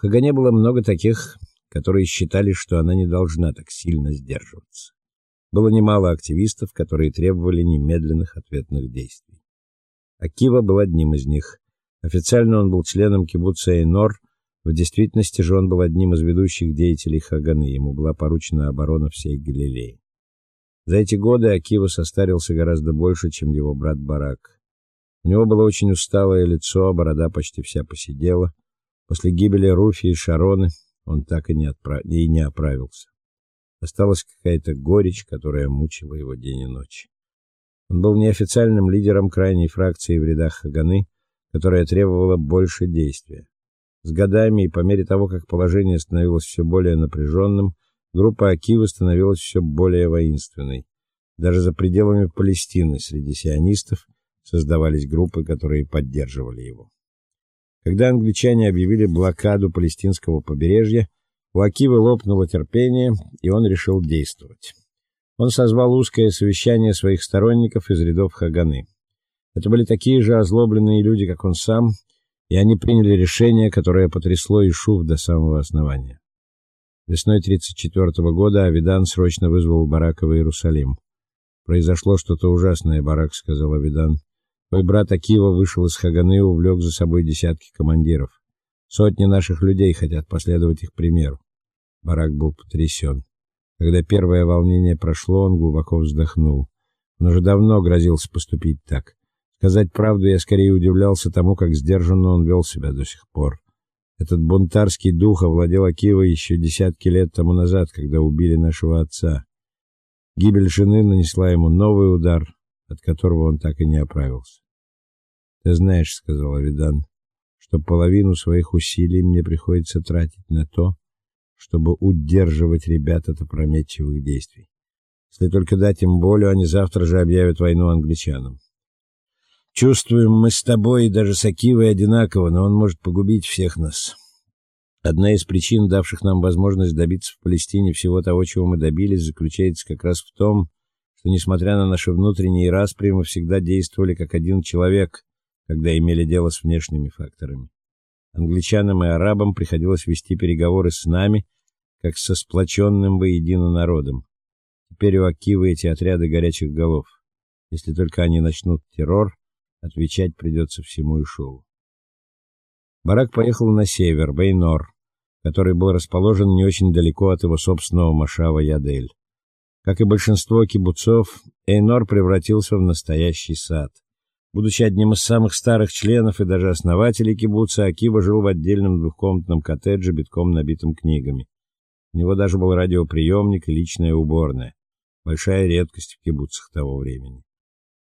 Хагане было много таких, которые считали, что она не должна так сильно сдерживаться. Было немало активистов, которые требовали немедленных ответных действий. Акива был одним из них. Официально он был членом кибуца Эйнор, в действительности же он был одним из ведущих деятелей Хаганы, ему была поручена оборона всей Галилеи. За эти годы Акива состарился гораздо больше, чем его брат Барак. У него было очень усталое лицо, борода почти вся поседела. После гибели Руфи и Шароны он так и не отправ... и не оправился. Осталась какая-то горечь, которая мучила его день и ночь. Он был неофициальным лидером крайней фракции в рядах Хаганы, которая требовала больше действия. С годами и по мере того, как положение становилось все более напряженным, группа Акивы становилась все более воинственной. Даже за пределами Палестины среди сионистов создавались группы, которые поддерживали его. Когда англичане объявили блокаду палестинского побережья, у Акивы лопнуло терпение, и он решил действовать. Он созвал узкое совещание своих сторонников из рядов Хаганы. Это были такие же озлобленные люди, как он сам, и они приняли решение, которое потрясло Ишув до самого основания. Весной 34 -го года Авидан срочно вызвал Барака в Иерусалим. Произошло что-то ужасное, Барак сказал Авидан. Мой брат Акива вышел из Хаганы и увлек за собой десятки командиров. Сотни наших людей хотят последовать их примеру. Барак был потрясен. Когда первое волнение прошло, он глубоко вздохнул. Он уже давно грозился поступить так. Сказать правду, я скорее удивлялся тому, как сдержанно он вел себя до сих пор. Этот бунтарский дух овладел Акивой еще десятки лет тому назад, когда убили нашего отца. Гибель жены нанесла ему новый удар, от которого он так и не оправился. Ты знаешь, сказал Авидан, что половину своих усилий мне приходится тратить на то, чтобы удерживать ребят от опрометчивых действий. Если только дать им волю, они завтра же объявят войну англичанам. Чувствуем мы с тобой и даже с Акивой одинаково, но он может погубить всех нас. Одна из причин, давших нам возможность добиться в Палестине всего того, чего мы добились, заключается как раз в том, что несмотря на наши внутренние распри, мы всегда действовали как один человек, когда имели дело с внешними факторами. Англичанам и арабам приходилось вести переговоры с нами, как со сплоченным воедино народом. Теперь у Акивы эти отряды горячих голов. Если только они начнут террор, Отвечать придется всему Ишову. Барак поехал на север, Бейнор, который был расположен не очень далеко от его собственного машава Ядель. Как и большинство кибуцов, Эйнор превратился в настоящий сад. Будучи одним из самых старых членов и даже основателей кибуца, Акива жил в отдельном двухкомнатном коттедже, битком набитым книгами. У него даже был радиоприемник и личная уборная. Большая редкость в кибуцах того времени.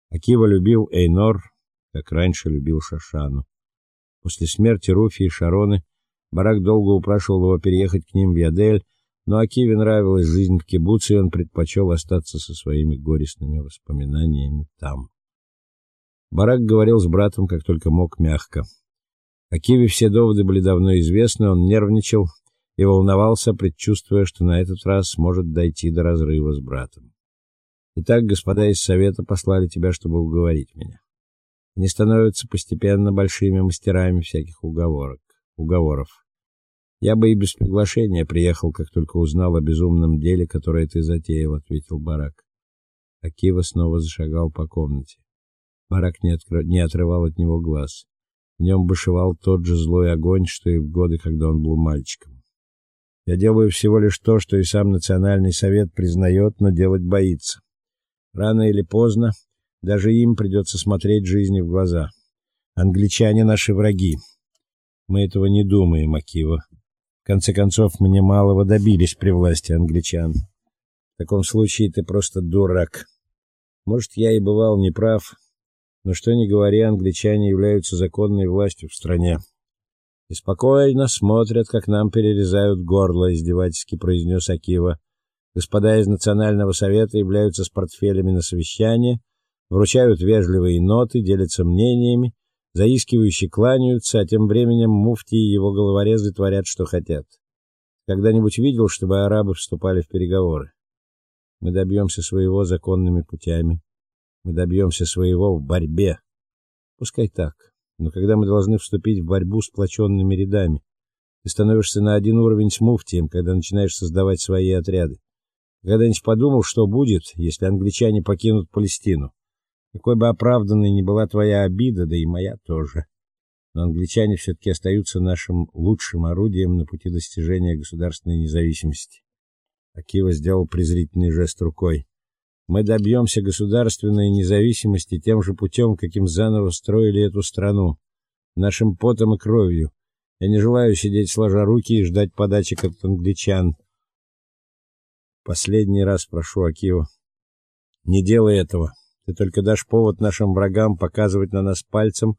Акива любил Эйнор, как раньше любил Шашану. После смерти Руфи и Шароны Барак долго упрашивал его переехать к ним в Ядель, но Акиве нравилась жизнь в кибуце, и он предпочел остаться со своими горестными воспоминаниями там. Барак говорил с братом, как только мог, мягко. Акиве все доводы были давно известны, он нервничал и волновался, предчувствуя, что на этот раз может дойти до разрыва с братом. Итак, господа из совета послали тебя, чтобы уговорить меня. Они становятся постепенно большими мастерами всяких уговорок, уговоров. Я бы и без приглашения приехал, как только узнал о безумном деле, которое ты затеял, ответил Барак. Акива снова зашагал по комнате. Барак не, откр... не отрывал от него глаз. В нем бушевал тот же злой огонь, что и в годы, когда он был мальчиком. Я делаю всего лишь то, что и сам национальный совет признает, но делать боится. Рано или поздно даже им придется смотреть жизни в глаза. Англичане наши враги. Мы этого не думаем, Акива. В конце концов, мне малого добились при власти англичан. В таком случае ты просто дурак. Может, я и бывал неправ, но что ни говори, англичане являются законной властью в стране. И спокойно смотрят, как нам перерезают горло, издевательски произнес Акива. Господа из Национального совета являются с портфелями на совещание вручают вежливые ноты, делятся мнениями, заискивающе кланяются, а тем временем муфти и его головорезы творят, что хотят. Когда-нибудь видел, чтобы арабы вступали в переговоры? Мы добьемся своего законными путями. Мы добьемся своего в борьбе. Пускай так. Но когда мы должны вступить в борьбу с сплоченными рядами, Ты становишься на один уровень с муфтием, когда начинаешь создавать свои отряды. Когда-нибудь подумал, что будет, если англичане покинут Палестину? Какой бы оправданной ни была твоя обида, да и моя тоже. Но англичане все таки остаются нашим лучшим орудием на пути достижения государственной независимости. Акива сделал презрительный жест рукой. Мы добьемся государственной независимости тем же путем, каким заново строили эту страну, нашим потом и кровью. Я не желаю сидеть сложа руки и ждать подачек от англичан. Последний раз прошу Акива, не делай этого. Ты только дашь повод нашим врагам показывать на нас пальцем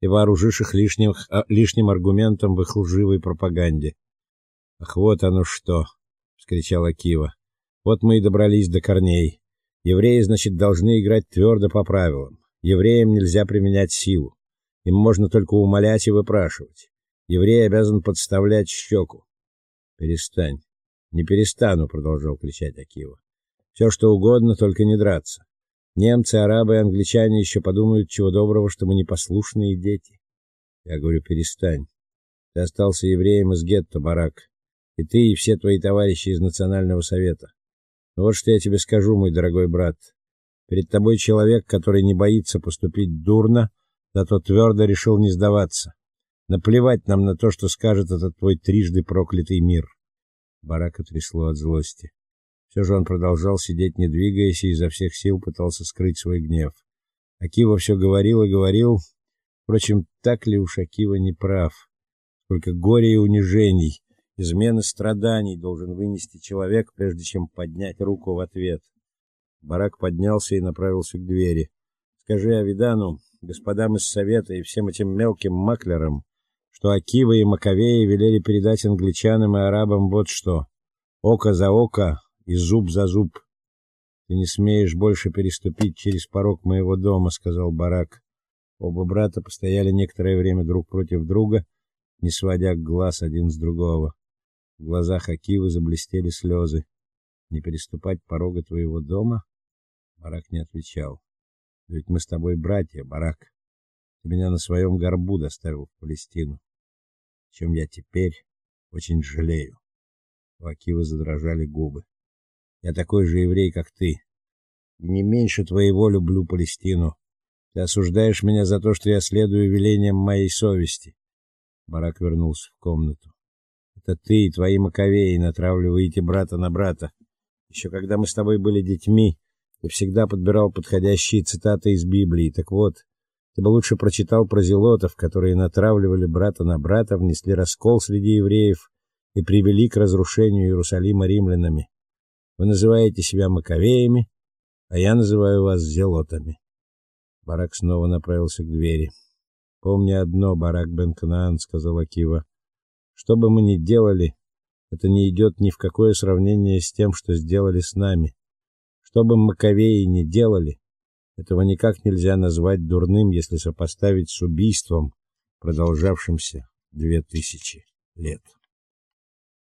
и вооружишь их лишним а, лишним аргументом в их лживой пропаганде. Ах, вот оно что, вскричал Акива. Вот мы и добрались до корней. Евреи, значит, должны играть твердо по правилам. Евреям нельзя применять силу. Им можно только умолять и выпрашивать. Еврей обязан подставлять щеку. Перестань. Не перестану, продолжал кричать Акива. Все что угодно, только не драться. Немцы, арабы и англичане еще подумают чего доброго, что мы непослушные дети. Я говорю: "Перестань. Ты остался евреем из гетто, барак. И ты, и все твои товарищи из национального совета. Но вот что я тебе скажу, мой дорогой брат. Перед тобой человек, который не боится поступить дурно, зато твердо решил не сдаваться. Наплевать нам на то, что скажет этот твой трижды проклятый мир. Барака трясло от злости. Все же он продолжал сидеть, не двигаясь, и изо всех сил пытался скрыть свой гнев. Акива все говорил и говорил. Впрочем, так ли уж Акива не прав? Сколько горя и унижений, измены страданий должен вынести человек, прежде чем поднять руку в ответ. Барак поднялся и направился к двери. Скажи Авидану, господам из совета и всем этим мелким маклерам, что Акива и Маковеи велели передать англичанам и арабам вот что: око за око, и зуб за зуб. Ты не смеешь больше переступить через порог моего дома, сказал Барак. Оба брата постояли некоторое время друг против друга, не сводя глаз один с другого. В глазах Акивы заблестели слезы. Не переступать порога твоего дома? Барак не отвечал. Ведь мы с тобой братья, Барак. Ты меня на своем горбу доставил в Палестину. Чем я теперь очень жалею. У Акивы задрожали губы. Я такой же еврей, как ты. Не меньше твоего люблю Палестину. Ты осуждаешь меня за то, что я следую велениям моей совести. Барак вернулся в комнату. Это ты и твои маковеи натравливаете брата на брата. Еще когда мы с тобой были детьми, ты всегда подбирал подходящие цитаты из Библии. Так вот, ты бы лучше прочитал про зелотов, которые натравливали брата на брата, внесли раскол среди евреев и привели к разрушению Иерусалима римлянами. Вы называете себя маковеями, а я называю вас зелотами. Барак снова направился к двери. Помни одно, Барак бен Канаан, сказал Акива. Что бы мы ни делали, это не идет ни в какое сравнение с тем, что сделали с нами. Что бы маковеи ни делали, этого никак нельзя назвать дурным, если сопоставить с убийством, продолжавшимся две тысячи лет.